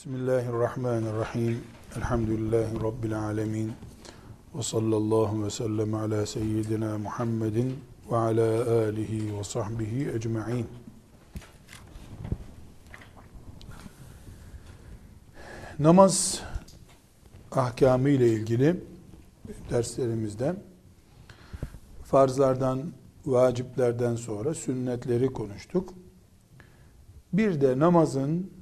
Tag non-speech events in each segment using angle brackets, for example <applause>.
Bismillahirrahmanirrahim. Elhamdülillahi Rabbil alemin. Ve sallallahu ve sellem ala seyyidina Muhammedin ve ala alihi ve sahbihi ecma'in. Namaz ahkamı ile ilgili derslerimizde farzlardan, vaciplerden sonra sünnetleri konuştuk. Bir de namazın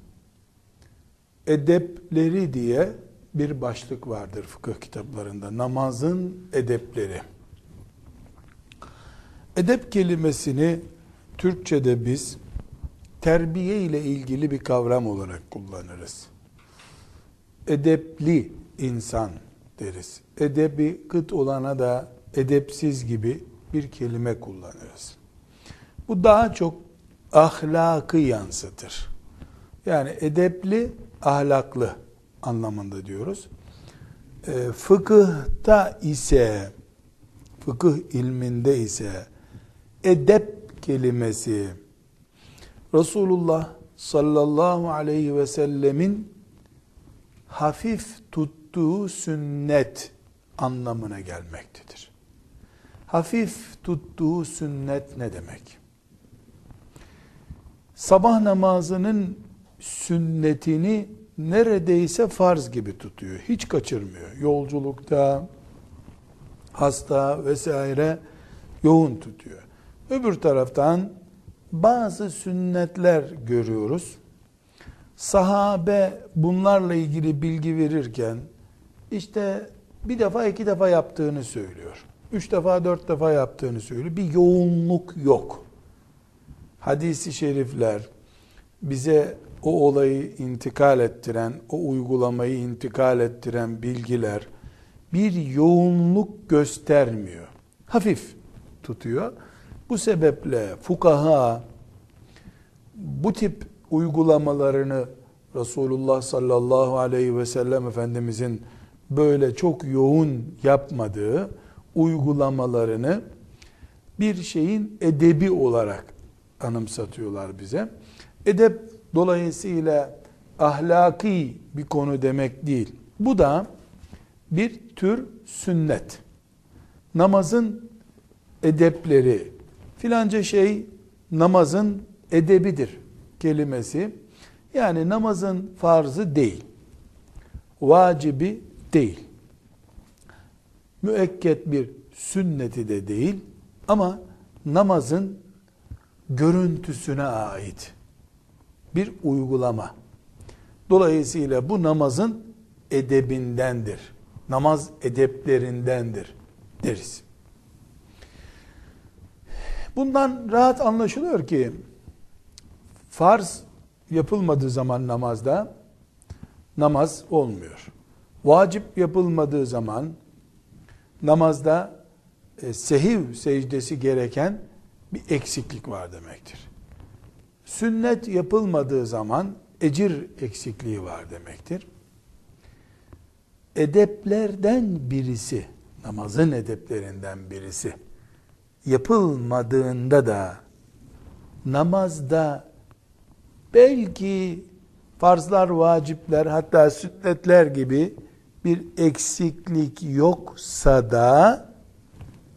edepleri diye bir başlık vardır fıkıh kitaplarında. Namazın edepleri. Edep kelimesini Türkçe'de biz terbiye ile ilgili bir kavram olarak kullanırız. Edepli insan deriz. Edebi kıt olana da edepsiz gibi bir kelime kullanırız. Bu daha çok ahlakı yansıtır. Yani edepli, ahlaklı anlamında diyoruz. E, fıkıhta ise, fıkıh ilminde ise edep kelimesi Resulullah sallallahu aleyhi ve sellemin hafif tuttuğu sünnet anlamına gelmektedir. Hafif tuttuğu sünnet ne demek? Sabah namazının sünnetini neredeyse farz gibi tutuyor. Hiç kaçırmıyor. Yolculukta, hasta vesaire yoğun tutuyor. Öbür taraftan bazı sünnetler görüyoruz. Sahabe bunlarla ilgili bilgi verirken işte bir defa iki defa yaptığını söylüyor. Üç defa dört defa yaptığını söylüyor. Bir yoğunluk yok. Hadisi şerifler bize o olayı intikal ettiren, o uygulamayı intikal ettiren bilgiler bir yoğunluk göstermiyor. Hafif tutuyor. Bu sebeple fukaha bu tip uygulamalarını Resulullah sallallahu aleyhi ve sellem Efendimizin böyle çok yoğun yapmadığı uygulamalarını bir şeyin edebi olarak anımsatıyorlar bize. Edep dolayısıyla ahlaki bir konu demek değil. Bu da bir tür sünnet. Namazın edepleri filanca şey namazın edebidir kelimesi. Yani namazın farzı değil. Vacibi değil. Müekket bir sünneti de değil ama namazın görüntüsüne ait bir uygulama. Dolayısıyla bu namazın edebindendir. Namaz edeplerindendir deriz. Bundan rahat anlaşılıyor ki farz yapılmadığı zaman namazda namaz olmuyor. Vacip yapılmadığı zaman namazda e, sehiv secdesi gereken bir eksiklik var demektir. Sünnet yapılmadığı zaman ecir eksikliği var demektir. Edeplerden birisi, namazın edeplerinden birisi yapılmadığında da namazda belki farzlar, vacipler hatta sünnetler gibi bir eksiklik yoksa da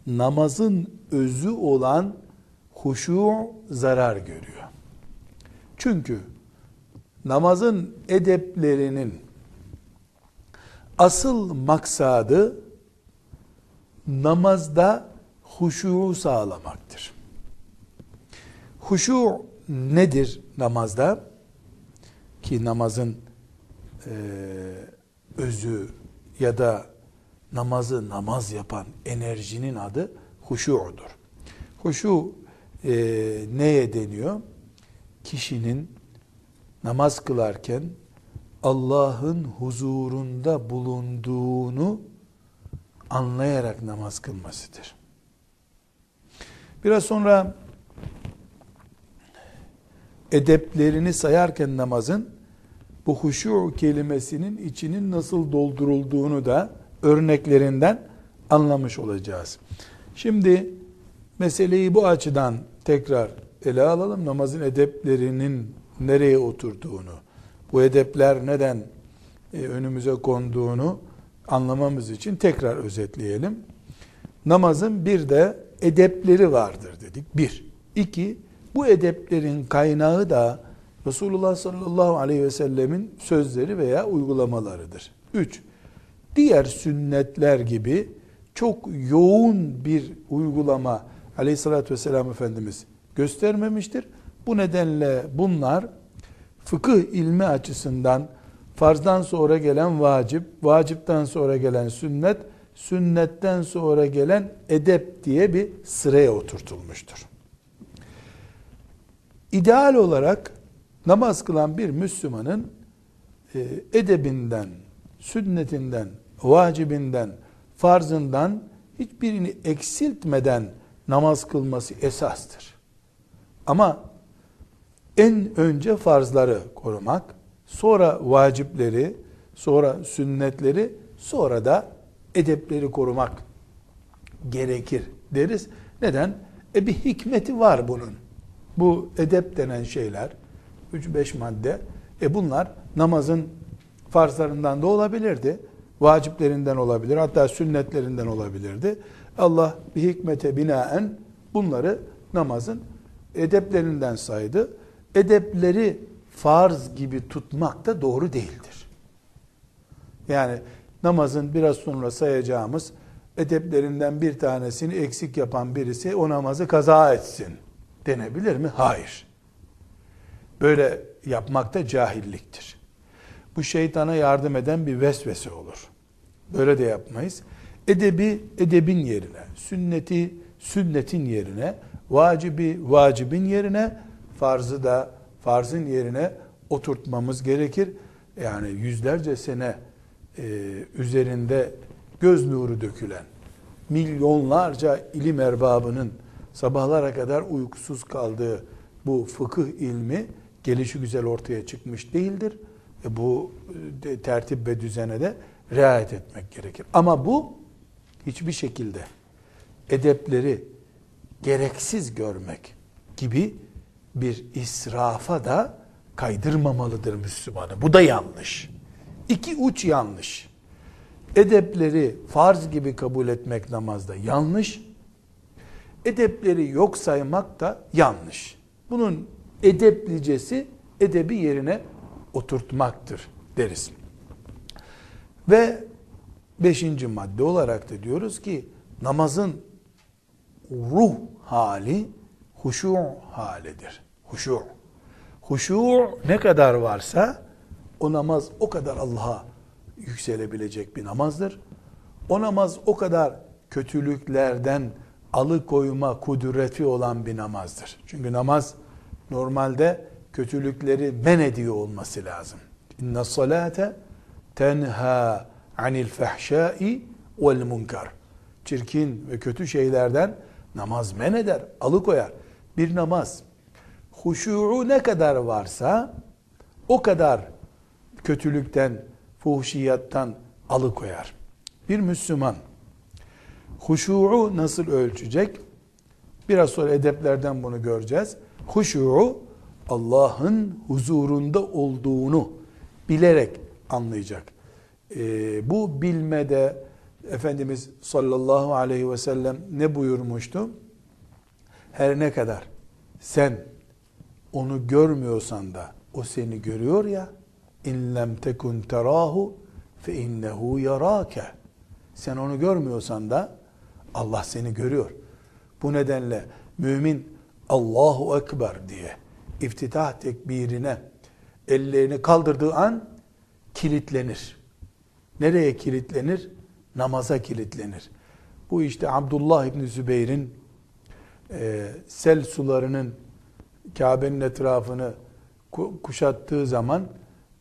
namazın özü olan huşu zarar görüyor. Çünkü namazın edeplerinin asıl maksadı namazda huşu sağlamaktır. Huşu nedir namazda? Ki namazın e, özü ya da namazı namaz yapan enerjinin adı huşu'dur. Huşu e, neye deniyor? Kişinin namaz kılarken Allah'ın huzurunda bulunduğunu anlayarak namaz kılmasıdır. Biraz sonra edeplerini sayarken namazın bu huşu kelimesinin içinin nasıl doldurulduğunu da örneklerinden anlamış olacağız. Şimdi meseleyi bu açıdan tekrar ele alalım. Namazın edeplerinin nereye oturduğunu. bu edepler neden e, önümüze konduğunu anlamamız için tekrar özetleyelim. Namazın bir de edepleri vardır dedik. Bir. İki, bu edeplerin kaynağı da Resulullah sallallahu aleyhi ve sellemin sözleri veya uygulamalarıdır. Üç, diğer sünnetler gibi çok yoğun bir uygulama aleyhissalatü vesselam Efendimiz göstermemiştir. Bu nedenle bunlar fıkıh ilmi açısından farzdan sonra gelen vacip, vacipten sonra gelen sünnet, sünnetten sonra gelen edep diye bir sıraya oturtulmuştur. İdeal olarak namaz kılan bir Müslümanın e, edebinden, sünnetinden, vacibinden, farzından hiçbirini eksiltmeden namaz kılması esastır. Ama en önce farzları korumak, sonra vacipleri, sonra sünnetleri, sonra da edepleri korumak gerekir deriz. Neden? E bir hikmeti var bunun. Bu edep denen şeyler, 3-5 madde, e bunlar namazın farzlarından da olabilirdi. Vaciplerinden olabilir, hatta sünnetlerinden olabilirdi. Allah bir hikmete binaen bunları namazın edeplerinden saydı. Edepleri farz gibi tutmak da doğru değildir. Yani namazın biraz sonra sayacağımız edeplerinden bir tanesini eksik yapan birisi o namazı kaza etsin denebilir mi? Hayır. Böyle yapmak da cahilliktir. Bu şeytana yardım eden bir vesvese olur. Böyle de yapmayız. Edebi edebin yerine, sünneti sünnetin yerine, vacibi vacibin yerine, farzı da farzın yerine oturtmamız gerekir. Yani yüzlerce sene e, üzerinde göz nuru dökülen, milyonlarca ilim erbabının sabahlara kadar uykusuz kaldığı bu fıkıh ilmi gelişi güzel ortaya çıkmış değildir. E bu de, tertip ve düzene de riayet etmek gerekir. Ama bu hiçbir şekilde edepleri gereksiz görmek gibi bir israfa da kaydırmamalıdır Müslümanı. Bu da yanlış. İki uç yanlış. Edepleri farz gibi kabul etmek namazda yanlış. Edepleri yok saymak da yanlış. Bunun edeplicesi edebi yerine oturtmaktır deriz. Ve beşinci madde olarak da diyoruz ki namazın ruh hali huşu halidir. Huşu. Huşu ne kadar varsa o namaz o kadar Allah'a yükselebilecek bir namazdır. O namaz o kadar kötülüklerden alıkoyma kudreti olan bir namazdır. Çünkü namaz normalde kötülükleri men ediyor olması lazım. İnne salate tenha anil fahşai vel munkar. Çirkin ve kötü şeylerden namaz men eder, alıkoyar. Bir namaz huşu'u ne kadar varsa o kadar kötülükten, fuhşiyattan alıkoyar. Bir Müslüman huşu'u nasıl ölçecek? Biraz sonra edeplerden bunu göreceğiz. Huşu'u Allah'ın huzurunda olduğunu bilerek anlayacak. Ee, bu bilmede Efendimiz sallallahu aleyhi ve sellem ne buyurmuştu? Her ne kadar sen onu görmüyorsan da o seni görüyor ya in lem tekun terahu fe innehu yarake sen onu görmüyorsan da Allah seni görüyor. Bu nedenle mümin Allahu Ekber diye iftitah tekbirine ellerini kaldırdığı an kilitlenir. Nereye kilitlenir? Namaza kilitlenir. Bu işte Abdullah İbni Zübeyir'in e, sel sularının Kabe'nin etrafını kuşattığı zaman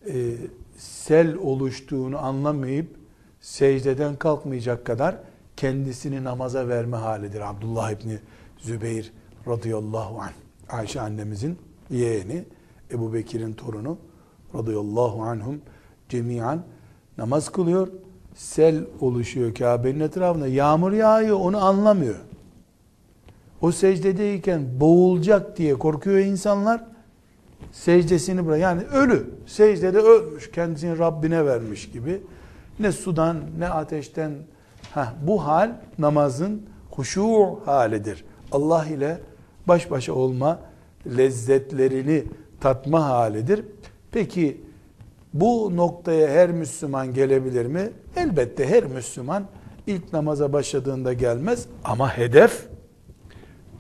e, sel oluştuğunu anlamayıp secdeden kalkmayacak kadar kendisini namaza verme halidir. Abdullah İbni Zübeyir radıyallahu anh. Ayşe annemizin yeğeni, Ebu Bekir'in torunu radıyallahu anhum cemiyan namaz kılıyor. Sel oluşuyor Kabe'nin etrafında. Yağmur yağıyor onu anlamıyor. O secdedeyken boğulacak diye korkuyor insanlar. secdesini bırak. Yani ölü. Secdede ölmüş. Kendisini Rabbine vermiş gibi. Ne sudan ne ateşten. Heh, bu hal namazın huşu halidir. Allah ile baş başa olma lezzetlerini tatma halidir. Peki bu noktaya her Müslüman gelebilir mi? Elbette her Müslüman ilk namaza başladığında gelmez ama hedef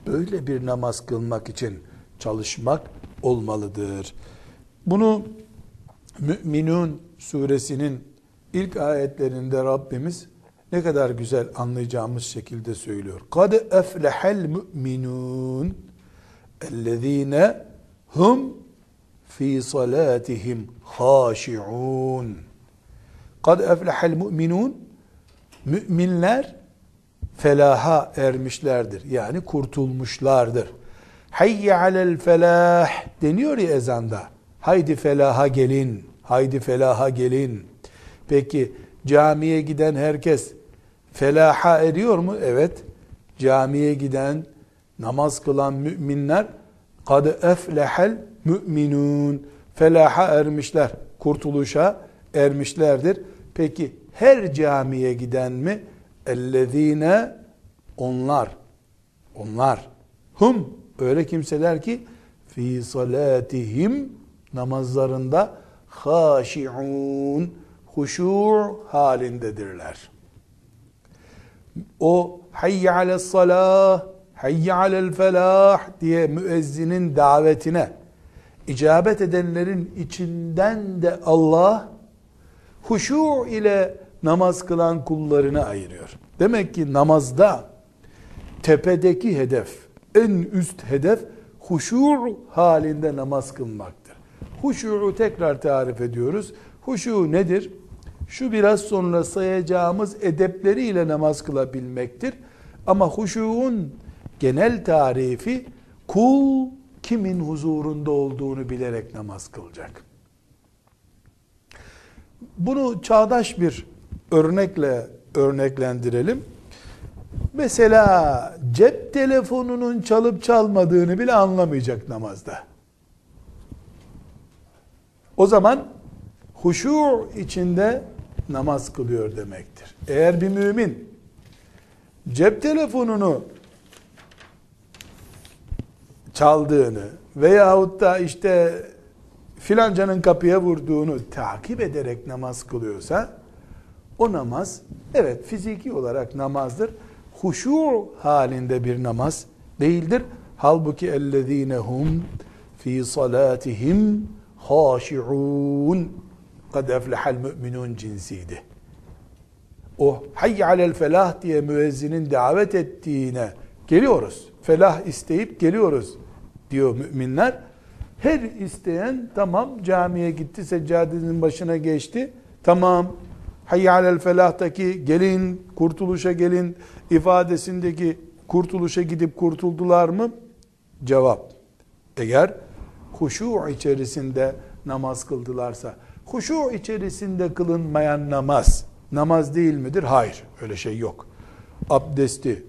böyle bir namaz kılmak için çalışmak olmalıdır. Bunu Müminun suresinin ilk ayetlerinde Rabbimiz ne kadar güzel anlayacağımız şekilde söylüyor. Kad eflehel müminun ellezine hum fi salatihim haşi'un. Kad eflehel müminun müminler felaha ermişlerdir. Yani kurtulmuşlardır. Hayye alel felah deniyor ya ezanda. Haydi felaha gelin, haydi felaha gelin. Peki camiye giden herkes felaha eriyor mu? Evet. Camiye giden, namaz kılan müminler kad eflehel müminun felaha ermişler, kurtuluşa ermişlerdir. Peki her camiye giden mi? Ellezine onlar onlar hum öyle kimseler ki fi salatihim namazlarında haşiun huşu halindedirler. O hayye ale salah, hayye alel felah diye müezzinin davetine icabet edenlerin içinden de Allah huşu ile namaz kılan kullarını ayırıyor. Demek ki namazda tepedeki hedef, en üst hedef huşu halinde namaz kılmaktır. Huşu'u tekrar tarif ediyoruz. Huşu nedir? Şu biraz sonra sayacağımız edepleriyle namaz kılabilmektir. Ama huşuğun genel tarifi kul kimin huzurunda olduğunu bilerek namaz kılacak. Bunu çağdaş bir örnekle örneklendirelim. Mesela cep telefonunun çalıp çalmadığını bile anlamayacak namazda. O zaman huşu içinde namaz kılıyor demektir. Eğer bir mümin cep telefonunu çaldığını veyahut da işte filancanın kapıya vurduğunu takip ederek namaz kılıyorsa o namaz evet fiziki olarak namazdır. Huşu halinde bir namaz değildir. Halbuki ellezinehum fi salatihim haşi'un kad eflehal müminun cinsiydi. O hayy alel felah diye müezzinin davet ettiğine geliyoruz. Felah isteyip geliyoruz diyor müminler. Her isteyen tamam camiye gitti, seccadenin başına geçti. Tamam hayy alel felahtaki gelin, kurtuluşa gelin ifadesindeki kurtuluşa gidip kurtuldular mı? Cevap. Eğer huşu içerisinde namaz kıldılarsa, huşu içerisinde kılınmayan namaz, namaz değil midir? Hayır, öyle şey yok. Abdesti,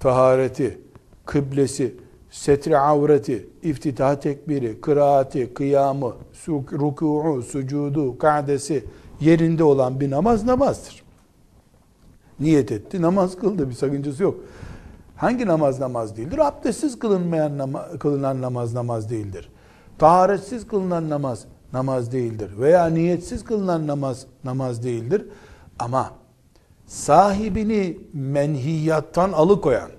tahareti, kıblesi, setri avreti, iftitah tekbiri, kıraati, kıyamı, ruku'u, sucudu, kadesi yerinde olan bir namaz namazdır. Niyet etti, namaz kıldı, bir sakıncası yok. Hangi namaz namaz değildir? Abdestsiz kılınmayan nama, kılınan namaz namaz değildir. Taharetsiz kılınan namaz namaz değildir. Veya niyetsiz kılınan namaz namaz değildir. Ama sahibini menhiyattan alıkoyan,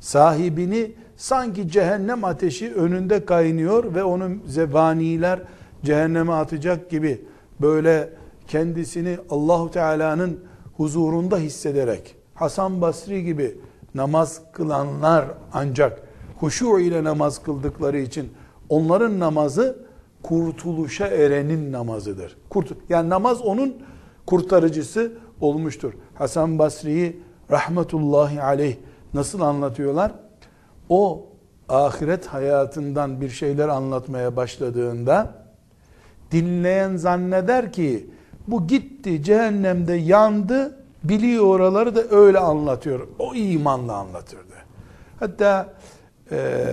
sahibini sanki cehennem ateşi önünde kaynıyor ve onun zebaniler cehenneme atacak gibi böyle kendisini Allahu Teala'nın huzurunda hissederek Hasan Basri gibi namaz kılanlar ancak huşu ile namaz kıldıkları için onların namazı kurtuluşa erenin namazıdır. Kurt yani namaz onun kurtarıcısı olmuştur. Hasan Basri'yi rahmetullahi aleyh nasıl anlatıyorlar? O ahiret hayatından bir şeyler anlatmaya başladığında dinleyen zanneder ki bu gitti cehennemde yandı biliyor oraları da öyle anlatıyor. O imanla anlatırdı. Hatta e,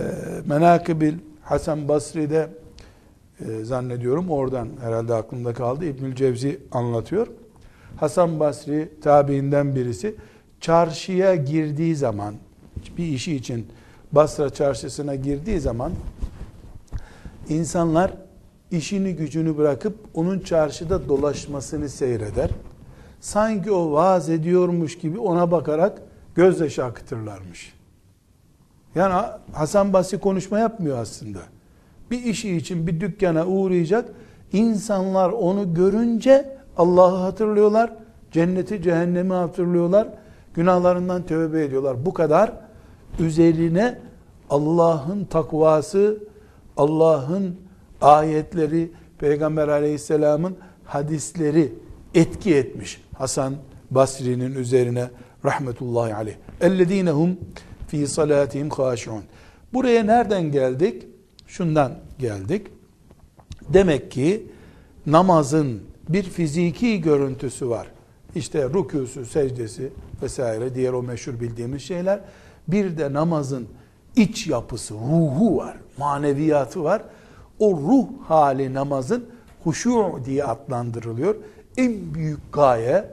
Menakibil Hasan Basri'de e, zannediyorum. Oradan herhalde aklımda kaldı. İbnül Cevzi anlatıyor. Hasan Basri tabiinden birisi çarşıya girdiği zaman bir işi için Basra çarşısına girdiği zaman insanlar işini gücünü bırakıp onun çarşıda dolaşmasını seyreder. Sanki o vaaz ediyormuş gibi ona bakarak gözyaşı akıtırlarmış. Yani Hasan Basri konuşma yapmıyor aslında. Bir işi için bir dükkana uğrayacak. İnsanlar onu görünce Allah'ı hatırlıyorlar. Cenneti, cehennemi hatırlıyorlar. Günahlarından tövbe ediyorlar. Bu kadar üzerine Allah'ın takvası, Allah'ın ayetleri, Peygamber aleyhisselamın hadisleri etki etmiş. Hasan Basri'nin üzerine rahmetullahi aleyh. Ellezinehum fi salatihim haşiun. Buraya nereden geldik? Şundan geldik. Demek ki namazın bir fiziki görüntüsü var. İşte rükûsü, secdesi vesaire diğer o meşhur bildiğimiz şeyler. Bir de namazın iç yapısı, ruhu var, maneviyatı var. O ruh hali namazın huşu diye adlandırılıyor. En büyük gaye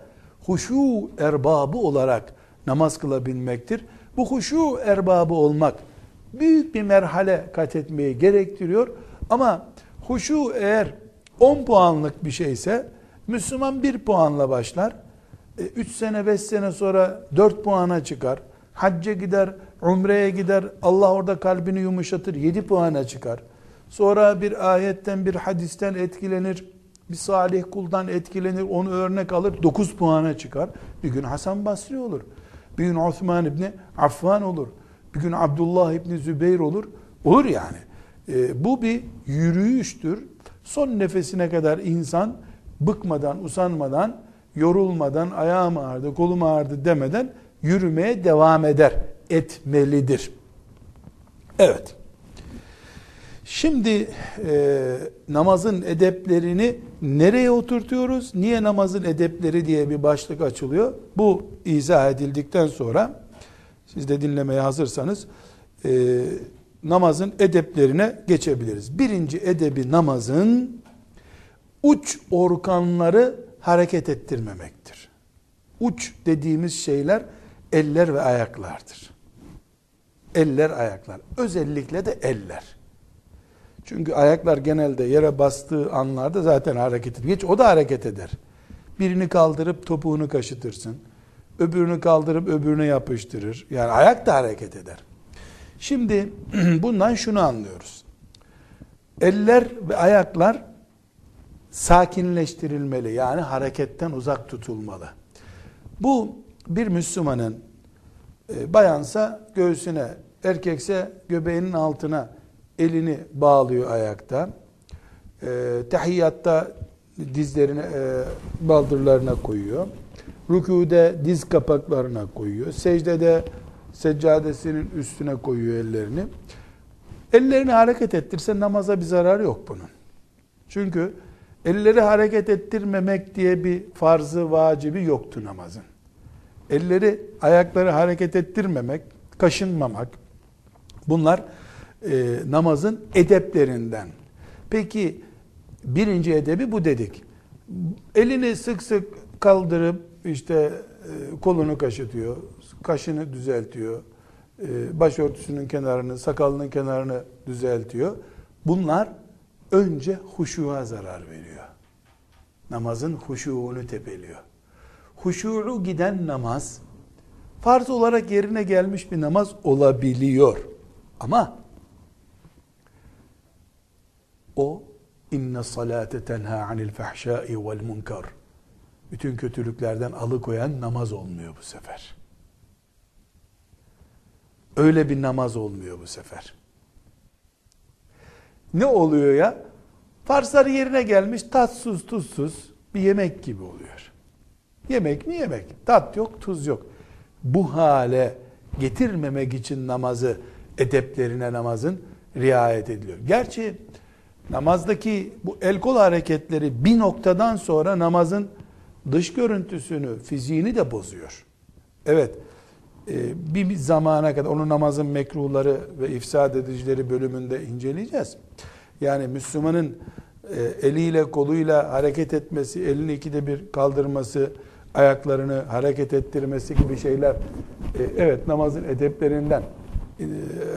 huşu erbabı olarak namaz kılabilmektir. Bu huşu erbabı olmak büyük bir merhale kat etmeyi gerektiriyor. Ama huşu eğer 10 puanlık bir şeyse Müslüman 1 puanla başlar. 3 e, sene 5 sene sonra 4 puana çıkar. Hacca gider, umreye gider. Allah orada kalbini yumuşatır. 7 puana çıkar. Sonra bir ayetten bir hadisten etkilenir. Bir salih kuldan etkilenir. Onu örnek alır. 9 puana çıkar. Bir gün Hasan Basri olur. Bir gün Osman İbni Affan olur. Bir gün Abdullah İbni Zübeyir olur. Olur yani. E, bu bir yürüyüştür. Son nefesine kadar insan bıkmadan, usanmadan, yorulmadan, ayağım ağrıdı, kolum ağrıdı demeden yürümeye devam eder, etmelidir. Evet. Şimdi e, namazın edeplerini nereye oturtuyoruz? Niye namazın edepleri diye bir başlık açılıyor. Bu izah edildikten sonra siz de dinlemeye hazırsanız e, namazın edeplerine geçebiliriz. Birinci edebi namazın uç organları hareket ettirmemektir. Uç dediğimiz şeyler eller ve ayaklardır. Eller, ayaklar. Özellikle de eller. Çünkü ayaklar genelde yere bastığı anlarda zaten hareket eder. Geç o da hareket eder. Birini kaldırıp topuğunu kaşıtırsın. Öbürünü kaldırıp öbürüne yapıştırır. Yani ayak da hareket eder. Şimdi <clears throat> bundan şunu anlıyoruz. Eller ve ayaklar sakinleştirilmeli. Yani hareketten uzak tutulmalı. Bu bir Müslümanın e, bayansa göğsüne, erkekse göbeğinin altına elini bağlıyor ayakta. E, dizlerine, baldırlarına koyuyor. Rükûde diz kapaklarına koyuyor. Secdede seccadesinin üstüne koyuyor ellerini. Ellerini hareket ettirse namaza bir zarar yok bunun. Çünkü elleri hareket ettirmemek diye bir farzı, vacibi yoktu namazın. Elleri, ayakları hareket ettirmemek, kaşınmamak, bunlar e, namazın edeplerinden. Peki birinci edebi bu dedik. Elini sık sık kaldırıp işte e, kolunu kaşıtıyor, kaşını düzeltiyor, e, başörtüsünün kenarını, sakalının kenarını düzeltiyor. Bunlar önce huşuğa zarar veriyor. Namazın huşuğunu tepeliyor. Huşuğu giden namaz, farz olarak yerine gelmiş bir namaz olabiliyor. Ama o inne salate tenha anil fahşai vel munkar bütün kötülüklerden alıkoyan namaz olmuyor bu sefer. Öyle bir namaz olmuyor bu sefer. Ne oluyor ya? Farsları yerine gelmiş tatsız tuzsuz bir yemek gibi oluyor. Yemek mi yemek? Tat yok, tuz yok. Bu hale getirmemek için namazı, edeplerine namazın riayet ediliyor. Gerçi namazdaki bu el kol hareketleri bir noktadan sonra namazın dış görüntüsünü, fiziğini de bozuyor. Evet, e, bir zamana kadar onun namazın mekruhları ve ifsad edicileri bölümünde inceleyeceğiz. Yani Müslümanın e, eliyle koluyla hareket etmesi, elini ikide bir kaldırması, ayaklarını hareket ettirmesi gibi şeyler. E, evet namazın edeplerinden e,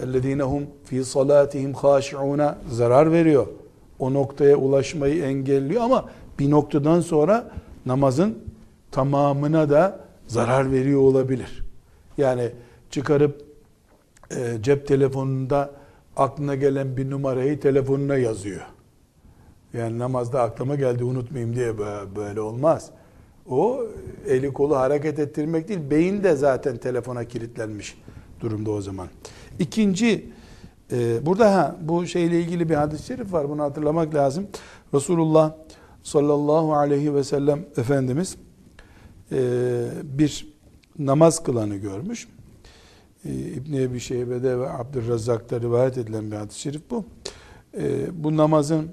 ellezinehum fi salatihim haşiuna zarar veriyor. O noktaya ulaşmayı engelliyor ama bir noktadan sonra namazın tamamına da zarar veriyor olabilir. Yani çıkarıp e, cep telefonunda aklına gelen bir numarayı telefonuna yazıyor. Yani namazda aklıma geldi unutmayayım diye böyle olmaz. O eli kolu hareket ettirmek değil, beyin de zaten telefona kilitlenmiş durumda o zaman. İkinci, e, burada ha, bu şeyle ilgili bir hadis-i şerif var, bunu hatırlamak lazım. Resulullah sallallahu aleyhi ve sellem Efendimiz e, bir namaz kılanı görmüş. E, İbn-i Ebi Şeybe'de ve Abdurrazzak'ta rivayet edilen bir hadis-i şerif bu. E, bu namazın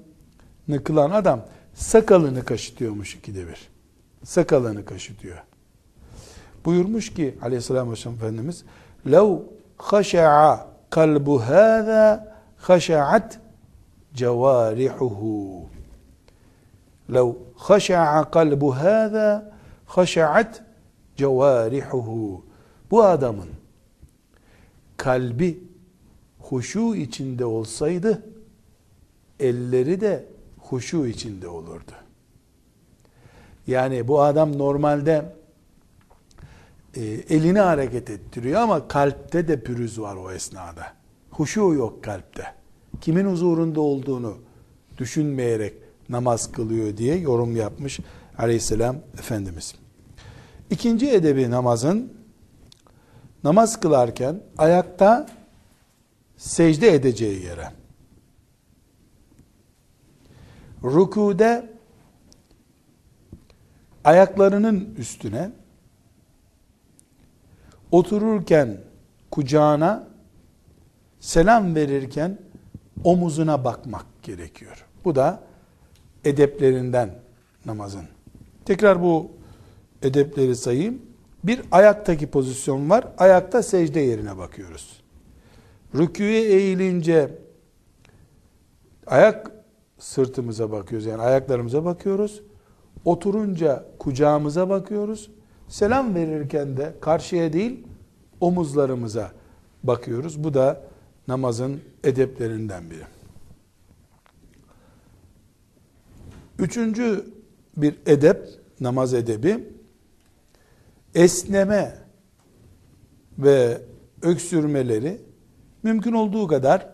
kılan adam sakalını kaşıtıyormuş ikide bir Sakalını kaşıtıyor. Buyurmuş ki aleyhisselam vesselam Efendimiz لَوْ خَشَعَ قَلْبُ هَذَا خَشَعَتْ جَوَارِحُهُ لَوْ خَشَعَ قَلْبُ هَذَا خَشَعَتْ جَوَارِحُهُ Bu adamın kalbi huşu içinde olsaydı elleri de huşu içinde olurdu. Yani bu adam normalde e, elini hareket ettiriyor ama kalpte de pürüz var o esnada. Huşu yok kalpte. Kimin huzurunda olduğunu düşünmeyerek namaz kılıyor diye yorum yapmış aleyhisselam Efendimiz. İkinci edebi namazın namaz kılarken ayakta secde edeceği yere rükude ayaklarının üstüne otururken kucağına selam verirken omuzuna bakmak gerekiyor. Bu da edeplerinden namazın. Tekrar bu edepleri sayayım. Bir ayaktaki pozisyon var. Ayakta secde yerine bakıyoruz. Rüküye eğilince ayak sırtımıza bakıyoruz. Yani ayaklarımıza bakıyoruz. Oturunca kucağımıza bakıyoruz. Selam verirken de karşıya değil omuzlarımıza bakıyoruz. Bu da namazın edeplerinden biri. Üçüncü bir edep, namaz edebi, esneme ve öksürmeleri mümkün olduğu kadar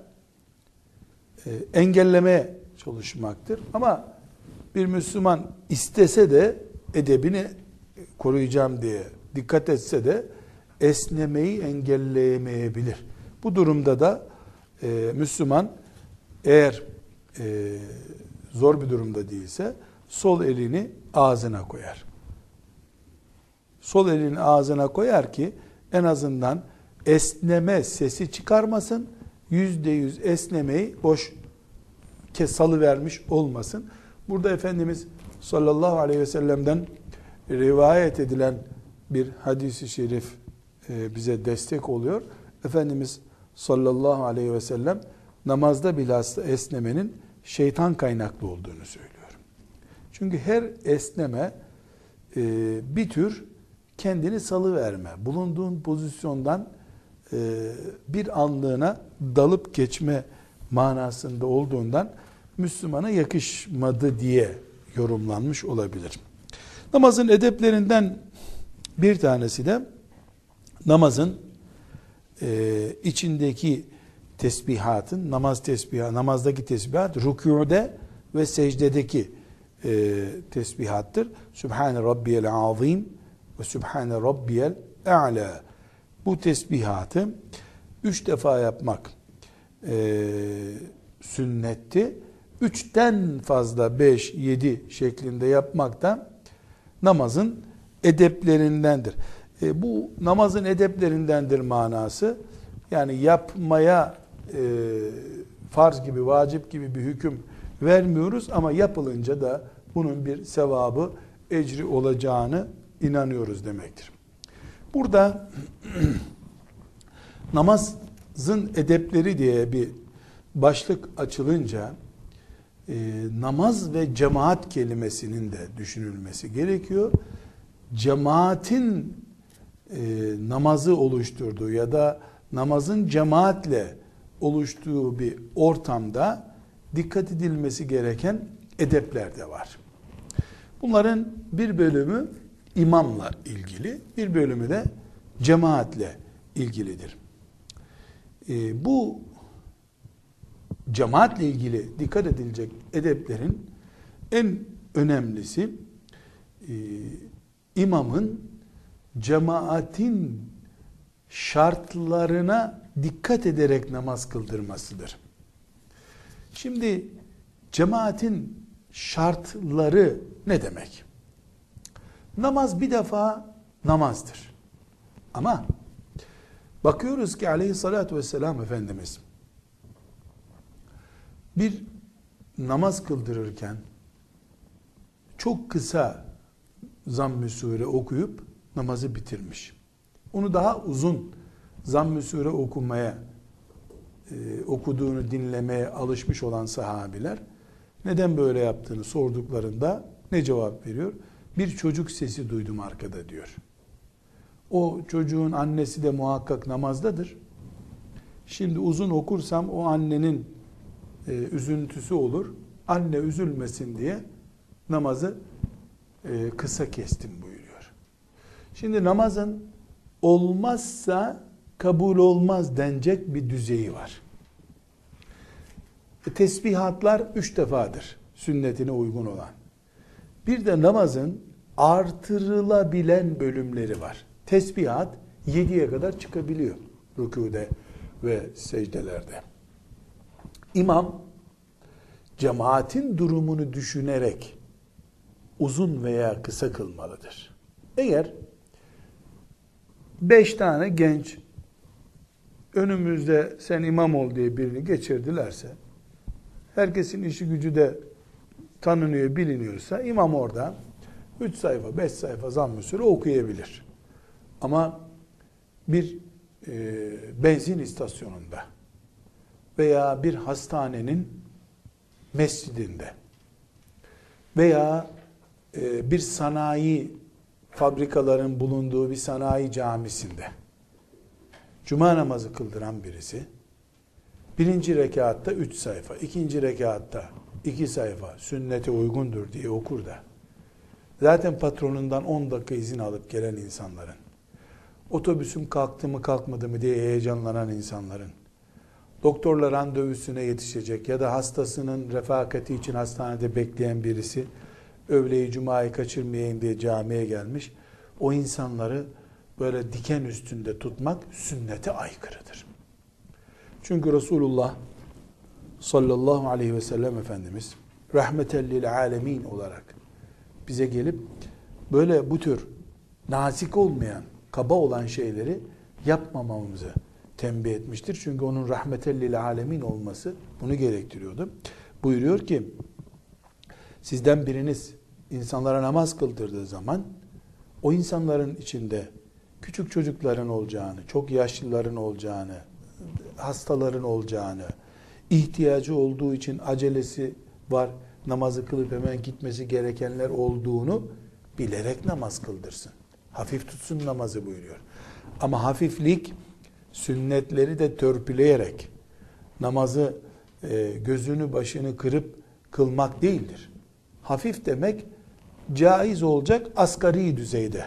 e, engellemeye çalışmaktır. Ama bir Müslüman istese de edebini koruyacağım diye dikkat etse de esnemeyi engelleyemeyebilir. Bu durumda da e, Müslüman eğer e, zor bir durumda değilse sol elini ağzına koyar. Sol elini ağzına koyar ki en azından esneme sesi çıkarmasın. Yüzde yüz esnemeyi boş salı vermiş olmasın. Burada Efendimiz sallallahu aleyhi ve sellem'den rivayet edilen bir hadisi şerif e, bize destek oluyor. Efendimiz sallallahu aleyhi ve sellem namazda bilhassa esnemenin şeytan kaynaklı olduğunu söylüyor. Çünkü her esneme e, bir tür kendini salı verme, bulunduğun pozisyondan e, bir anlığına dalıp geçme manasında olduğundan Müslümana yakışmadı diye yorumlanmış olabilir. Namazın edeplerinden bir tanesi de namazın e, içindeki tesbihatın, namaz tesbihat, namazdaki tesbihat, rükûde ve secdedeki e, tesbihattır. Sübhane Rabbiyel Azim ve Sübhane Rabbiyel E'la. Bu tesbihatı üç defa yapmak e, sünnetti üçten fazla beş, yedi şeklinde yapmak da namazın edeplerindendir. E, bu namazın edeplerindendir manası. Yani yapmaya e, farz gibi, vacip gibi bir hüküm vermiyoruz ama yapılınca da bunun bir sevabı, ecri olacağını inanıyoruz demektir. Burada <clears throat> namazın edepleri diye bir başlık açılınca e, namaz ve cemaat kelimesinin de düşünülmesi gerekiyor. Cemaatin e, namazı oluşturduğu ya da namazın cemaatle oluştuğu bir ortamda dikkat edilmesi gereken edepler de var. Bunların bir bölümü imamla ilgili, bir bölümü de cemaatle ilgilidir. E, bu cemaatle ilgili dikkat edilecek edeplerin en önemlisi e, imamın cemaatin şartlarına dikkat ederek namaz kıldırmasıdır. Şimdi cemaatin şartları ne demek? Namaz bir defa namazdır. Ama bakıyoruz ki aleyhissalatü vesselam Efendimiz bir namaz kıldırırken çok kısa zamm-ı sure okuyup namazı bitirmiş. Onu daha uzun zamm-ı sure okumaya e, okuduğunu dinlemeye alışmış olan sahabiler neden böyle yaptığını sorduklarında ne cevap veriyor? Bir çocuk sesi duydum arkada diyor. O çocuğun annesi de muhakkak namazdadır. Şimdi uzun okursam o annenin e, üzüntüsü olur. Anne üzülmesin diye namazı e, kısa kestim buyuruyor. Şimdi namazın olmazsa kabul olmaz denecek bir düzeyi var. E, tesbihatlar üç defadır sünnetine uygun olan. Bir de namazın artırılabilen bölümleri var. Tesbihat yediye kadar çıkabiliyor rükûde ve secdelerde. İmam cemaatin durumunu düşünerek uzun veya kısa kılmalıdır. Eğer beş tane genç önümüzde sen imam ol diye birini geçirdilerse herkesin işi gücü de tanınıyor, biliniyorsa imam orada 3 sayfa, 5 sayfa zamm-ı süre okuyabilir. Ama bir e, benzin istasyonunda veya bir hastanenin mescidinde veya e, bir sanayi fabrikaların bulunduğu bir sanayi camisinde cuma namazı kıldıran birisi birinci rekatta üç sayfa, ikinci rekatta iki sayfa sünnete uygundur diye okur da zaten patronundan 10 dakika izin alıp gelen insanların otobüsüm kalktı mı kalkmadı mı diye heyecanlanan insanların doktorla randevusuna yetişecek ya da hastasının refakati için hastanede bekleyen birisi öğleyi cumayı kaçırmayayım diye camiye gelmiş. O insanları böyle diken üstünde tutmak sünnete aykırıdır. Çünkü Resulullah sallallahu aleyhi ve sellem Efendimiz rahmeten alemin olarak bize gelip böyle bu tür nazik olmayan, kaba olan şeyleri yapmamamızı tembih etmiştir. Çünkü onun rahmetellil alemin olması bunu gerektiriyordu. Buyuruyor ki sizden biriniz insanlara namaz kıldırdığı zaman o insanların içinde küçük çocukların olacağını, çok yaşlıların olacağını, hastaların olacağını, ihtiyacı olduğu için acelesi var, namazı kılıp hemen gitmesi gerekenler olduğunu bilerek namaz kıldırsın. Hafif tutsun namazı buyuruyor. Ama hafiflik sünnetleri de törpüleyerek namazı e, gözünü başını kırıp kılmak değildir. Hafif demek caiz olacak asgari düzeyde.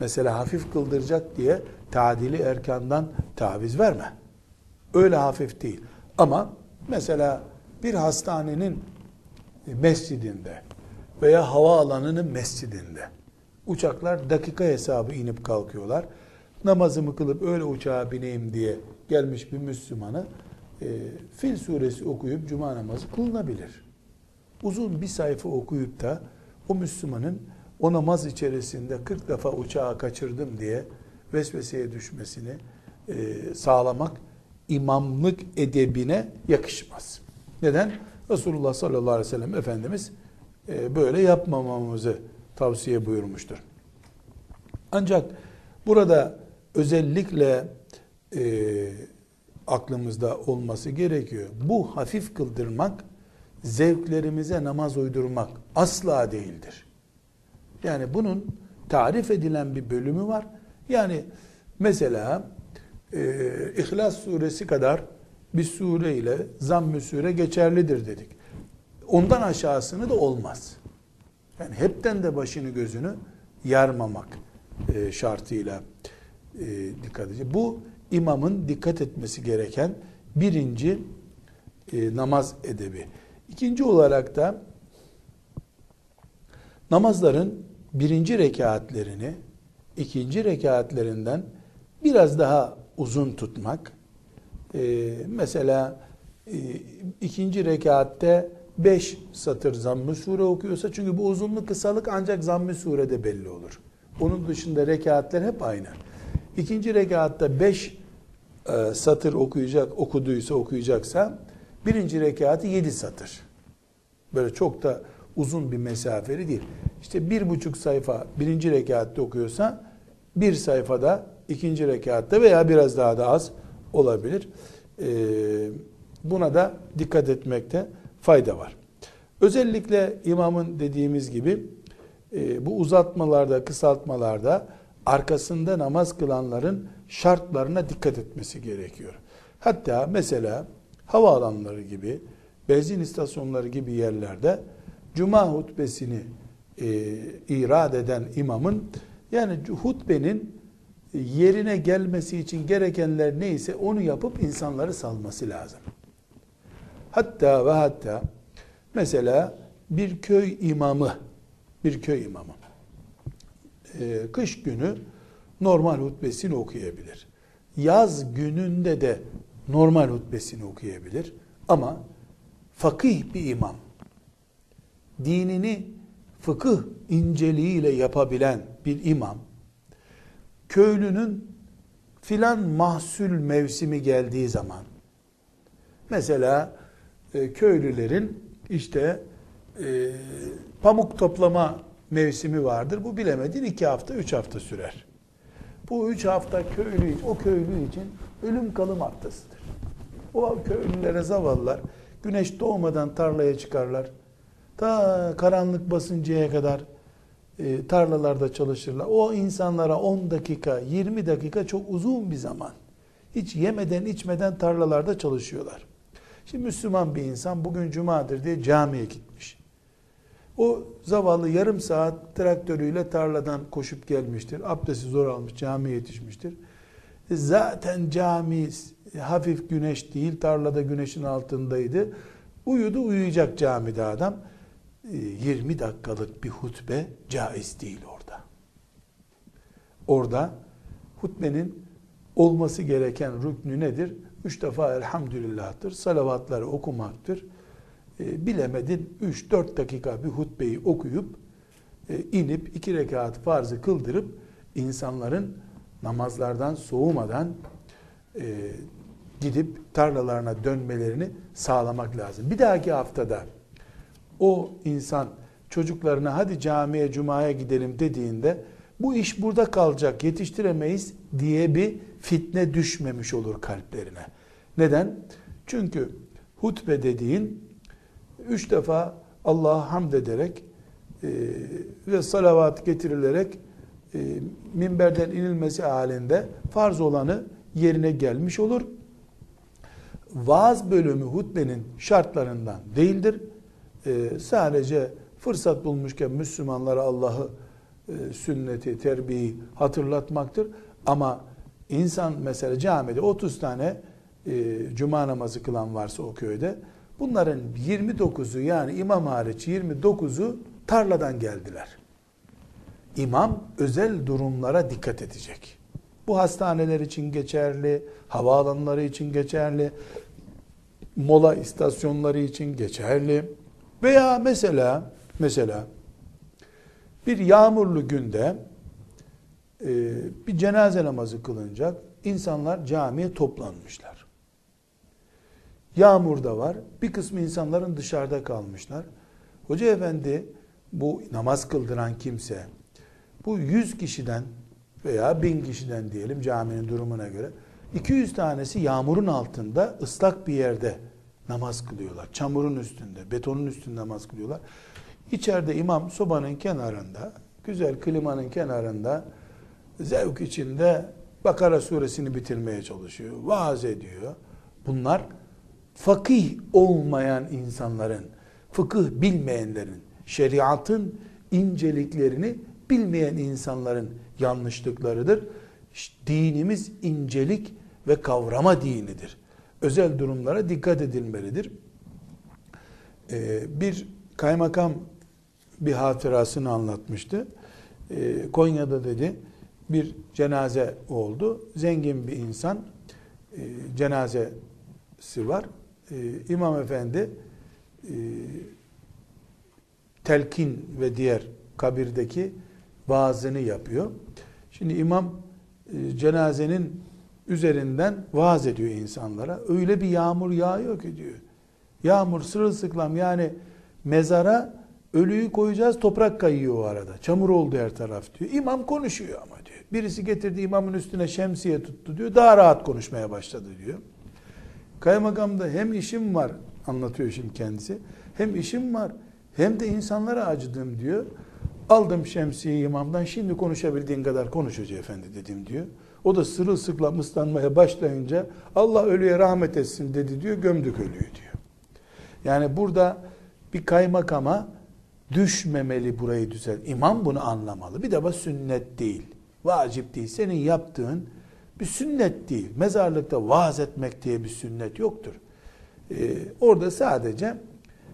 Mesela hafif kıldıracak diye tadili erkandan taviz verme. Öyle hafif değil. Ama mesela bir hastanenin mescidinde veya havaalanının mescidinde uçaklar dakika hesabı inip kalkıyorlar namazımı kılıp öyle uçağa bineyim diye gelmiş bir Müslümanı e, Fil suresi okuyup cuma namazı kılınabilir. Uzun bir sayfa okuyup da o Müslümanın o namaz içerisinde 40 defa uçağı kaçırdım diye vesveseye düşmesini e, sağlamak imamlık edebine yakışmaz. Neden? Resulullah sallallahu aleyhi ve sellem Efendimiz e, böyle yapmamamızı tavsiye buyurmuştur. Ancak burada özellikle e, aklımızda olması gerekiyor. Bu hafif kıldırmak zevklerimize namaz uydurmak asla değildir. Yani bunun tarif edilen bir bölümü var. Yani mesela e, İhlas suresi kadar bir sure ile zamm-ı sure geçerlidir dedik. Ondan aşağısını da olmaz. Yani hepten de başını gözünü yarmamak e, şartıyla e, dikkat edecek. Bu imamın dikkat etmesi gereken birinci e, namaz edebi. İkinci olarak da namazların birinci rekatlerini ikinci rekatlerinden biraz daha uzun tutmak. Ee, mesela e, ikinci rekatte beş satır zamm-ı sure okuyorsa çünkü bu uzunluk kısalık ancak zamm-ı surede belli olur. Onun dışında rekatler hep aynı. İkinci rekatta beş e, satır okuyacak, okuduysa okuyacaksa birinci rekatı yedi satır. Böyle çok da uzun bir mesafeli değil. İşte bir buçuk sayfa birinci rekatta okuyorsa bir sayfada ikinci rekatta veya biraz daha da az olabilir. Ee, buna da dikkat etmekte fayda var. Özellikle imamın dediğimiz gibi e, bu uzatmalarda, kısaltmalarda arkasında namaz kılanların şartlarına dikkat etmesi gerekiyor. Hatta mesela havaalanları gibi, benzin istasyonları gibi yerlerde cuma hutbesini e, irad eden imamın yani hutbenin yerine gelmesi için gerekenler neyse onu yapıp insanları salması lazım. Hatta ve hatta mesela bir köy imamı bir köy imamı e, kış günü normal hutbesini okuyabilir. Yaz gününde de normal hutbesini okuyabilir. Ama fakih bir imam, dinini fıkıh inceliğiyle yapabilen bir imam, köylünün filan mahsul mevsimi geldiği zaman, mesela e, köylülerin işte e, pamuk toplama mevsimi vardır. Bu bilemedin iki hafta, üç hafta sürer. Bu üç hafta köylü, o köylü için ölüm kalım haftasıdır. O köylülere zavallılar güneş doğmadan tarlaya çıkarlar. Ta karanlık basıncaya kadar e, tarlalarda çalışırlar. O insanlara 10 dakika, 20 dakika çok uzun bir zaman. Hiç yemeden içmeden tarlalarda çalışıyorlar. Şimdi Müslüman bir insan bugün cumadır diye camiye gitmiş. O zavallı yarım saat traktörüyle tarladan koşup gelmiştir. Abdesti zor almış, camiye yetişmiştir. E, zaten cami hafif güneş değil, tarlada güneşin altındaydı. Uyudu uyuyacak camide adam. 20 e, dakikalık bir hutbe caiz değil orada. Orada hutbenin olması gereken rüknü nedir? Üç defa elhamdülillah'tır. Salavatları okumaktır. E, bilemedin 3-4 dakika bir hutbeyi okuyup e, inip iki rekat farzı kıldırıp insanların namazlardan soğumadan e, gidip tarlalarına dönmelerini sağlamak lazım. Bir dahaki haftada o insan çocuklarına hadi camiye cumaya gidelim dediğinde bu iş burada kalacak yetiştiremeyiz diye bir fitne düşmemiş olur kalplerine. Neden? Çünkü hutbe dediğin üç defa Allah'a hamd ederek e, ve salavat getirilerek e, minberden inilmesi halinde farz olanı yerine gelmiş olur. Vaaz bölümü hutbenin şartlarından değildir. E, sadece fırsat bulmuşken Müslümanlara Allah'ı e, sünneti, terbiyeyi hatırlatmaktır. Ama insan mesela camide 30 tane e, cuma namazı kılan varsa o köyde bunların 29'u yani imam hariç 29'u tarladan geldiler. İmam özel durumlara dikkat edecek. Bu hastaneler için geçerli, havaalanları için geçerli, mola istasyonları için geçerli. Veya mesela mesela bir yağmurlu günde e, bir cenaze namazı kılınacak. İnsanlar camiye toplanmışlar. Yağmur da var. Bir kısmı insanların dışarıda kalmışlar. Hoca efendi bu namaz kıldıran kimse bu 100 kişiden veya 1000 kişiden diyelim caminin durumuna göre 200 tanesi yağmurun altında ıslak bir yerde namaz kılıyorlar. Çamurun üstünde, betonun üstünde namaz kılıyorlar. İçeride imam sobanın kenarında, güzel klimanın kenarında zevk içinde Bakara suresini bitirmeye çalışıyor. Vaaz ediyor. Bunlar fakih olmayan insanların, fıkıh bilmeyenlerin, şeriatın inceliklerini bilmeyen insanların yanlışlıklarıdır. Dinimiz incelik ve kavrama dinidir. Özel durumlara dikkat edilmelidir. Ee, bir kaymakam bir hatırasını anlatmıştı. Ee, Konya'da dedi bir cenaze oldu. Zengin bir insan e, cenazesi var. E, İmam Efendi e, telkin ve diğer kabirdeki vaazını yapıyor. Şimdi imam e, cenazenin üzerinden vaaz ediyor insanlara. Öyle bir yağmur yağıyor ki diyor. Yağmur sırılsıklam yani mezara ölüyü koyacağız toprak kayıyor o arada. Çamur oldu her taraf diyor. İmam konuşuyor ama diyor. Birisi getirdi imamın üstüne şemsiye tuttu diyor. Daha rahat konuşmaya başladı diyor. Kaymakamda hem işim var anlatıyor şimdi kendisi. Hem işim var hem de insanlara acıdım diyor. Aldım şemsiyeyi imamdan şimdi konuşabildiğin kadar konuş hoca efendi dedim diyor. O da sırılsıklam ıslanmaya başlayınca Allah ölüye rahmet etsin dedi diyor gömdük ölüyü diyor. Yani burada bir kaymakama düşmemeli burayı düzel. İmam bunu anlamalı. Bir de bu sünnet değil. Vacip değil. Senin yaptığın bir sünnet değil. Mezarlıkta vaaz etmek diye bir sünnet yoktur. Ee, orada sadece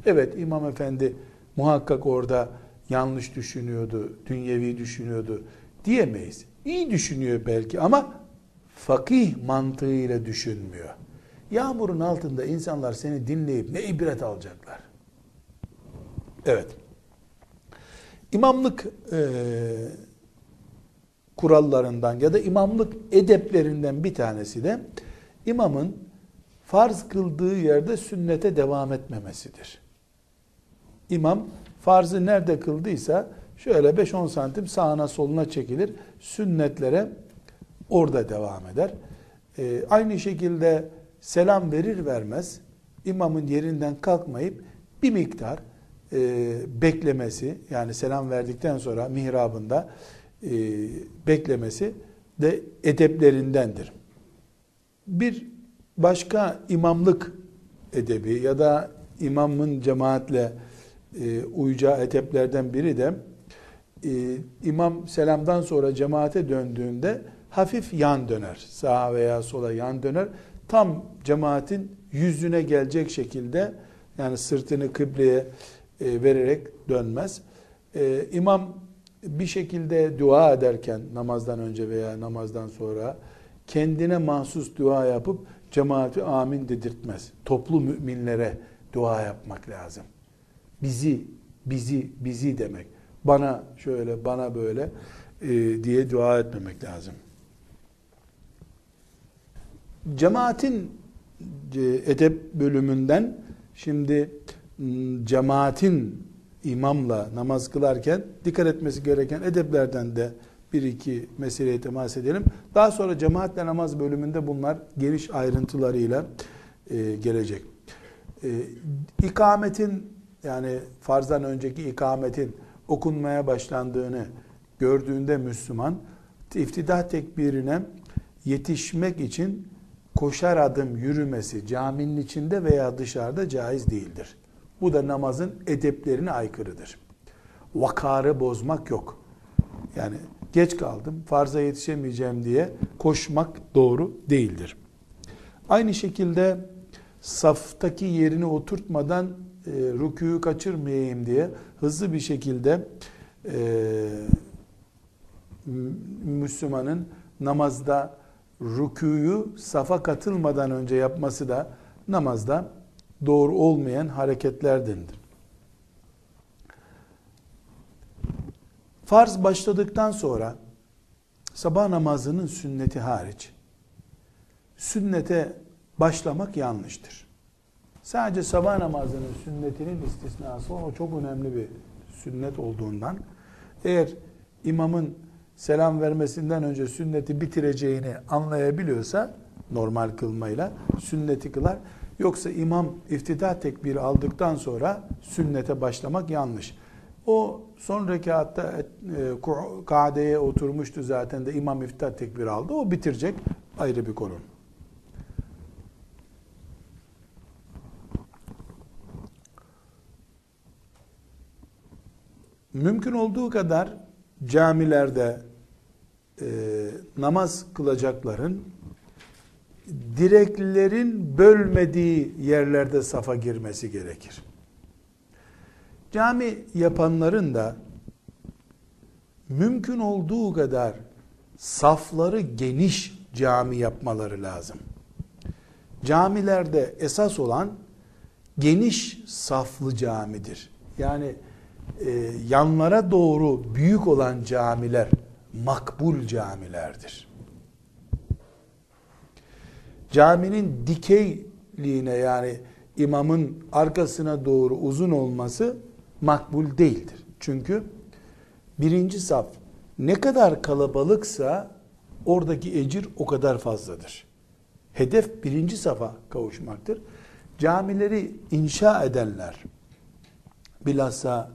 evet İmam Efendi muhakkak orada yanlış düşünüyordu, dünyevi düşünüyordu diyemeyiz. İyi düşünüyor belki ama fakih mantığıyla düşünmüyor. Yağmurun altında insanlar seni dinleyip ne ibret alacaklar? Evet. İmamlık e, kurallarından ya da imamlık edeplerinden bir tanesi de imamın farz kıldığı yerde sünnete devam etmemesidir. İmam farzı nerede kıldıysa şöyle 5-10 santim sağına soluna çekilir. Sünnetlere orada devam eder. Ee, aynı şekilde selam verir vermez imamın yerinden kalkmayıp bir miktar e, beklemesi yani selam verdikten sonra mihrabında e, beklemesi de edeplerindendir. Bir başka imamlık edebi ya da imamın cemaatle e, uyacağı edeplerden biri de e, imam selamdan sonra cemaate döndüğünde hafif yan döner. Sağa veya sola yan döner. Tam cemaatin yüzüne gelecek şekilde yani sırtını kıbleye e, vererek dönmez. E, imam bir şekilde dua ederken namazdan önce veya namazdan sonra kendine mahsus dua yapıp cemaati amin dedirtmez. Toplu müminlere dua yapmak lazım. Bizi, bizi, bizi demek. Bana şöyle, bana böyle e, diye dua etmemek lazım. Cemaatin e, edep bölümünden şimdi cemaatin imamla namaz kılarken dikkat etmesi gereken edeplerden de bir iki meseleye temas edelim. Daha sonra cemaatle namaz bölümünde bunlar geniş ayrıntılarıyla e, gelecek. E, ikametin yani farzdan önceki ikametin okunmaya başlandığını gördüğünde Müslüman iftidah tekbirine yetişmek için koşar adım yürümesi caminin içinde veya dışarıda caiz değildir. Bu da namazın edeplerine aykırıdır. Vakarı bozmak yok. Yani geç kaldım, farza yetişemeyeceğim diye koşmak doğru değildir. Aynı şekilde saftaki yerini oturtmadan e, rükûyu kaçırmayayım diye hızlı bir şekilde e, Müslümanın namazda rükûyu safa katılmadan önce yapması da namazda doğru olmayan hareketlerdendir. Farz başladıktan sonra sabah namazının sünneti hariç sünnete başlamak yanlıştır. Sadece sabah namazının sünnetinin istisnası o çok önemli bir sünnet olduğundan eğer imamın selam vermesinden önce sünneti bitireceğini anlayabiliyorsa normal kılmayla sünneti kılar. Yoksa imam iftida tekbiri aldıktan sonra sünnete başlamak yanlış. O son rekatta e, kadeye oturmuştu zaten de imam iftida tekbiri aldı. O bitirecek ayrı bir konu. Mümkün olduğu kadar camilerde e, namaz kılacakların direklerin bölmediği yerlerde safa girmesi gerekir. Cami yapanların da mümkün olduğu kadar safları geniş cami yapmaları lazım. Camilerde esas olan geniş saflı camidir. Yani e, yanlara doğru büyük olan camiler makbul camilerdir. Caminin dikeyliğine yani imamın arkasına doğru uzun olması makbul değildir. Çünkü birinci saf ne kadar kalabalıksa oradaki ecir o kadar fazladır. Hedef birinci safa kavuşmaktır. Camileri inşa edenler, bilhassa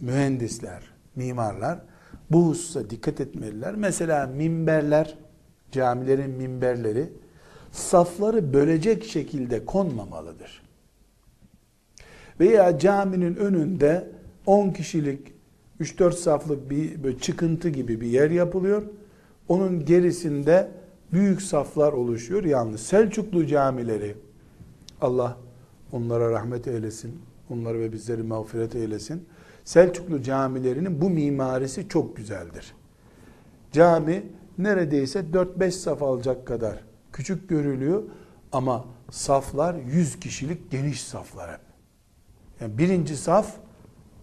mühendisler, mimarlar bu hususa dikkat etmeliler. Mesela minberler, camilerin minberleri safları bölecek şekilde konmamalıdır. Veya caminin önünde 10 kişilik 3-4 saflık bir böyle çıkıntı gibi bir yer yapılıyor. Onun gerisinde büyük saflar oluşuyor. Yalnız Selçuklu camileri Allah onlara rahmet eylesin. Onları ve bizleri mağfiret eylesin. Selçuklu camilerinin bu mimarisi çok güzeldir. Cami neredeyse 4-5 saf alacak kadar küçük görülüyor ama saflar 100 kişilik geniş saflar hep. Yani birinci saf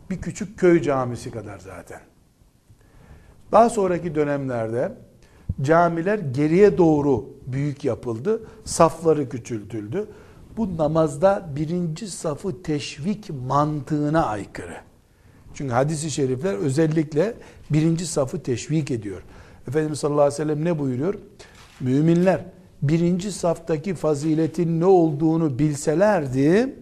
bir küçük köy camisi kadar zaten. Daha sonraki dönemlerde camiler geriye doğru büyük yapıldı. Safları küçültüldü. Bu namazda birinci safı teşvik mantığına aykırı. Çünkü hadisi şerifler özellikle birinci safı teşvik ediyor. Efendimiz sallallahu aleyhi ve sellem ne buyuruyor? Müminler birinci saftaki faziletin ne olduğunu bilselerdi,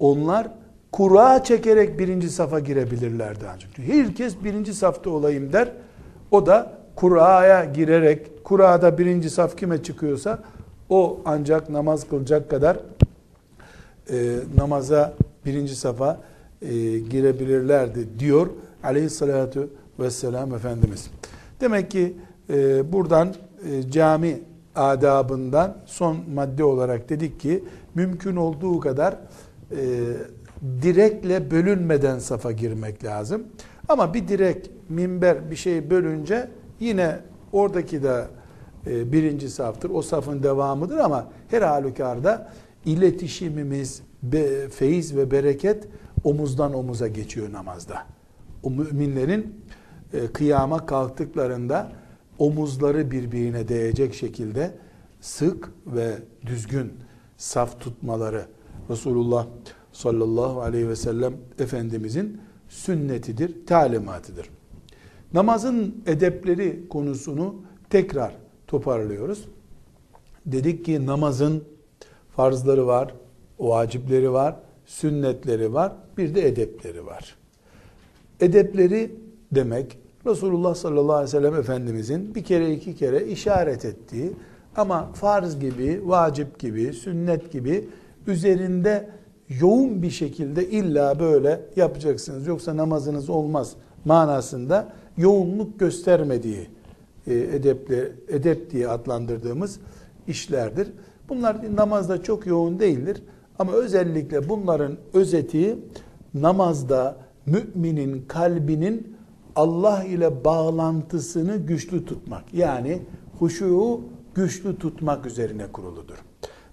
onlar kura çekerek birinci safa girebilirlerdi ancak. Herkes birinci safta olayım der. O da kuraya girerek, kurada birinci saf kime çıkıyorsa o ancak namaz kılacak kadar e, namaza birinci safa e, girebilirlerdi diyor aleyhissalatu vesselam Efendimiz. Demek ki e, buradan e, cami adabından son madde olarak dedik ki mümkün olduğu kadar e, direkle bölünmeden safa girmek lazım. Ama bir direk, minber bir şey bölünce yine oradaki de e, birinci saftır. O safın devamıdır ama her halükarda iletişimimiz, be, feyiz ve bereket omuzdan omuza geçiyor namazda. O müminlerin e, kıyama kalktıklarında omuzları birbirine değecek şekilde sık ve düzgün saf tutmaları Resulullah sallallahu aleyhi ve sellem Efendimizin sünnetidir, talimatıdır. Namazın edepleri konusunu tekrar toparlıyoruz. Dedik ki namazın farzları var, vacipleri var, sünnetleri var, bir de edepleri var. Edepleri demek Resulullah sallallahu aleyhi ve sellem Efendimizin bir kere iki kere işaret ettiği ama farz gibi, vacip gibi, sünnet gibi üzerinde yoğun bir şekilde illa böyle yapacaksınız yoksa namazınız olmaz manasında yoğunluk göstermediği e, edeple, edep diye adlandırdığımız işlerdir. Bunlar namazda çok yoğun değildir ama özellikle bunların özeti namazda müminin kalbinin Allah ile bağlantısını güçlü tutmak. Yani huşuğu güçlü tutmak üzerine kuruludur.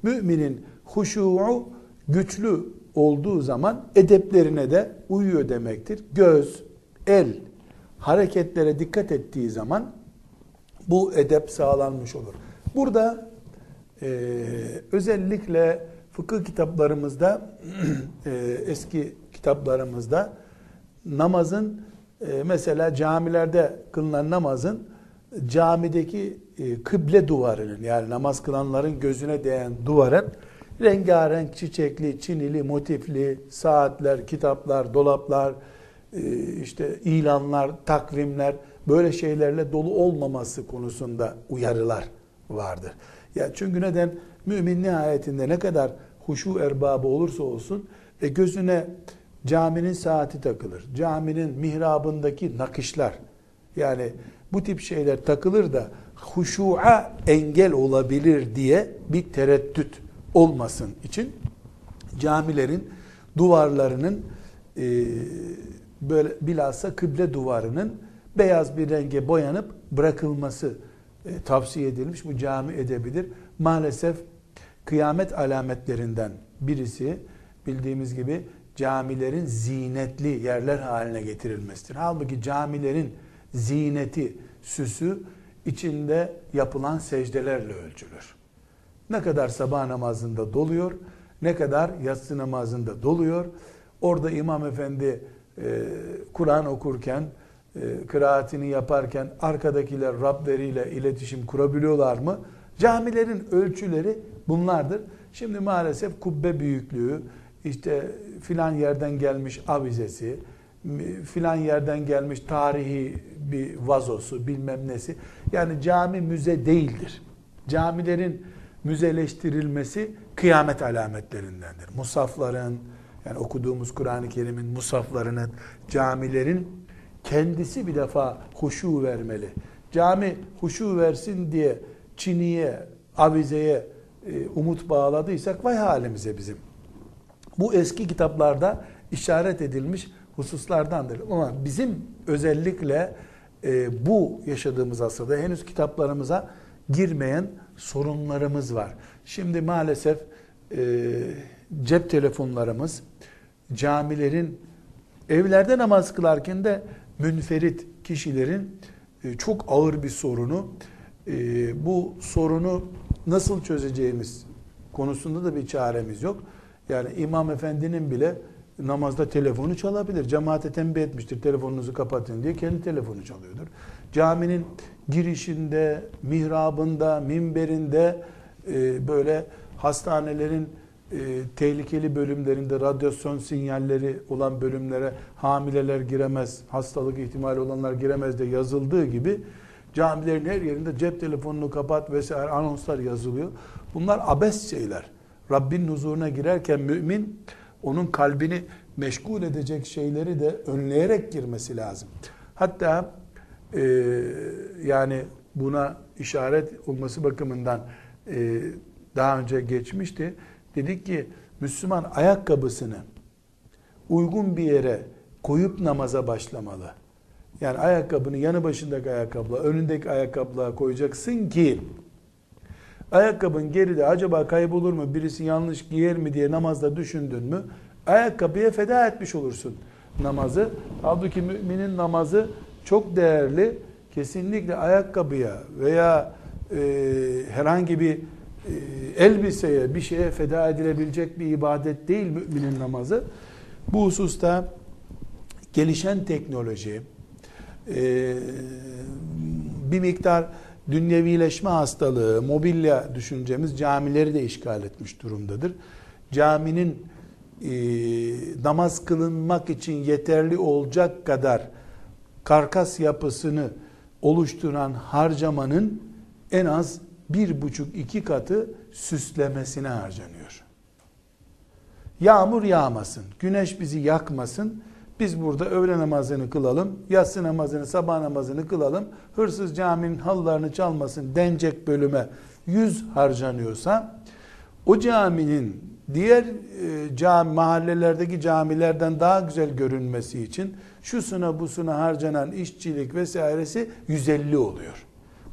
Müminin huşuğu güçlü olduğu zaman edeplerine de uyuyor demektir. Göz, el hareketlere dikkat ettiği zaman bu edep sağlanmış olur. Burada e, özellikle fıkıh kitaplarımızda <clears throat> e, eski kitaplarımızda namazın e, mesela camilerde kılınan namazın camideki e, kıble duvarının yani namaz kılanların gözüne değen duvarın rengarenk çiçekli, çinili, motifli saatler, kitaplar, dolaplar, e, işte ilanlar, takvimler böyle şeylerle dolu olmaması konusunda uyarılar vardır. Ya çünkü neden mümin nihayetinde ne kadar huşu erbabı olursa olsun e gözüne caminin saati takılır. Caminin mihrabındaki nakışlar yani bu tip şeyler takılır da huşu'a engel olabilir diye bir tereddüt olmasın için camilerin duvarlarının e, böyle bilhassa kıble duvarının beyaz bir renge boyanıp bırakılması e, tavsiye edilmiş. Bu cami edebilir. Maalesef kıyamet alametlerinden birisi bildiğimiz gibi camilerin zinetli yerler haline getirilmesidir. Halbuki camilerin zineti, süsü içinde yapılan secdelerle ölçülür. Ne kadar sabah namazında doluyor, ne kadar yatsı namazında doluyor. Orada imam efendi e, Kur'an okurken, e, kıraatini yaparken arkadakiler Rableriyle iletişim kurabiliyorlar mı? Camilerin ölçüleri bunlardır. Şimdi maalesef kubbe büyüklüğü, işte filan yerden gelmiş avizesi, filan yerden gelmiş tarihi bir vazosu bilmem nesi. Yani cami müze değildir. Camilerin müzeleştirilmesi kıyamet alametlerindendir. Musafların, yani okuduğumuz Kur'an-ı Kerim'in musaflarının, camilerin kendisi bir defa huşu vermeli. Cami huşu versin diye çiniye, avizeye e, umut bağladıysak vay halimize bizim. Bu eski kitaplarda işaret edilmiş hususlardandır. Ama bizim özellikle e, bu yaşadığımız asırda henüz kitaplarımıza girmeyen sorunlarımız var. Şimdi maalesef e, cep telefonlarımız camilerin evlerde namaz kılarken de münferit kişilerin e, çok ağır bir sorunu. E, bu sorunu nasıl çözeceğimiz konusunda da bir çaremiz yok. Yani imam efendinin bile namazda telefonu çalabilir. Cemaate tembih etmiştir telefonunuzu kapatın diye kendi telefonu çalıyordur. Caminin girişinde, mihrabında, minberinde e, böyle hastanelerin e, tehlikeli bölümlerinde radyasyon sinyalleri olan bölümlere hamileler giremez, hastalık ihtimali olanlar giremez de yazıldığı gibi camilerin her yerinde cep telefonunu kapat vesaire anonslar yazılıyor. Bunlar abes şeyler. Rabbin huzuruna girerken mümin onun kalbini meşgul edecek şeyleri de önleyerek girmesi lazım. Hatta e, yani buna işaret olması bakımından e, daha önce geçmişti. Dedik ki Müslüman ayakkabısını uygun bir yere koyup namaza başlamalı. Yani ayakkabını yanı başındaki ayakkabıla, önündeki ayakkabıla koyacaksın ki ayakkabın geride acaba kaybolur mu, birisi yanlış giyer mi diye namazda düşündün mü ayakkabıya feda etmiş olursun namazı. Halbuki müminin namazı çok değerli. Kesinlikle ayakkabıya veya e, herhangi bir e, elbiseye, bir şeye feda edilebilecek bir ibadet değil müminin namazı. Bu hususta gelişen teknoloji, e, bir miktar dünyevileşme hastalığı, mobilya düşüncemiz camileri de işgal etmiş durumdadır. Caminin e, namaz kılınmak için yeterli olacak kadar karkas yapısını oluşturan harcamanın en az bir buçuk iki katı süslemesine harcanıyor. Yağmur yağmasın, güneş bizi yakmasın, biz burada öğle namazını kılalım, yatsı namazını, sabah namazını kılalım, hırsız caminin halılarını çalmasın denecek bölüme yüz harcanıyorsa, o caminin diğer e, cami, mahallelerdeki camilerden daha güzel görünmesi için şusuna busuna harcanan işçilik vesairesi 150 oluyor.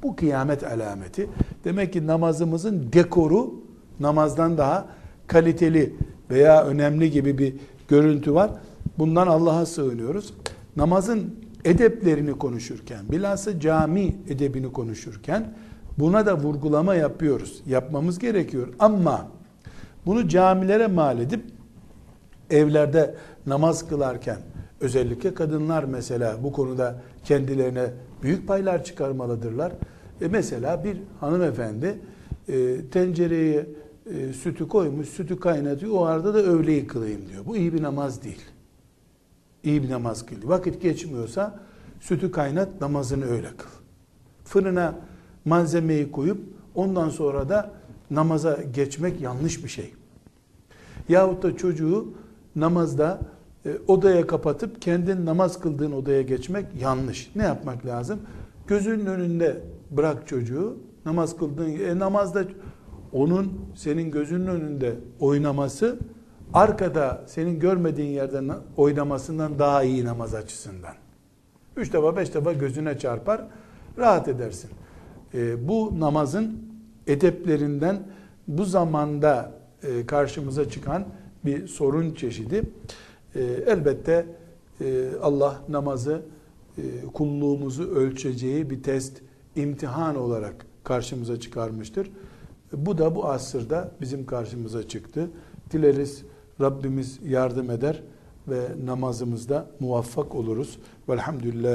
Bu kıyamet alameti. Demek ki namazımızın dekoru namazdan daha kaliteli veya önemli gibi bir görüntü var. Bundan Allah'a sığınıyoruz. Namazın edeplerini konuşurken, bilhassa cami edebini konuşurken buna da vurgulama yapıyoruz. Yapmamız gerekiyor. Ama bunu camilere mal edip evlerde namaz kılarken Özellikle kadınlar mesela bu konuda kendilerine büyük paylar çıkarmalıdırlar. E mesela bir hanımefendi e, tencereye e, sütü koymuş, sütü kaynatıyor. O arada da öğleyi kılayım diyor. Bu iyi bir namaz değil. İyi bir namaz kıl. Vakit geçmiyorsa sütü kaynat, namazını öyle kıl. Fırına malzemeyi koyup ondan sonra da namaza geçmek yanlış bir şey. Yahut da çocuğu namazda e, odaya kapatıp kendin namaz kıldığın odaya geçmek yanlış. Ne yapmak lazım? Gözünün önünde bırak çocuğu. Namaz kıldığın e, namazda onun senin gözünün önünde oynaması arkada senin görmediğin yerden oynamasından daha iyi namaz açısından. Üç defa beş defa gözüne çarpar rahat edersin. E, bu namazın edeplerinden bu zamanda e, karşımıza çıkan bir sorun çeşidi. E, elbette e, Allah namazı e, kulluğumuzu ölçeceği bir test, imtihan olarak karşımıza çıkarmıştır. Bu da bu asırda bizim karşımıza çıktı. Dileriz Rabbimiz yardım eder ve namazımızda muvaffak oluruz. Velhamdülillah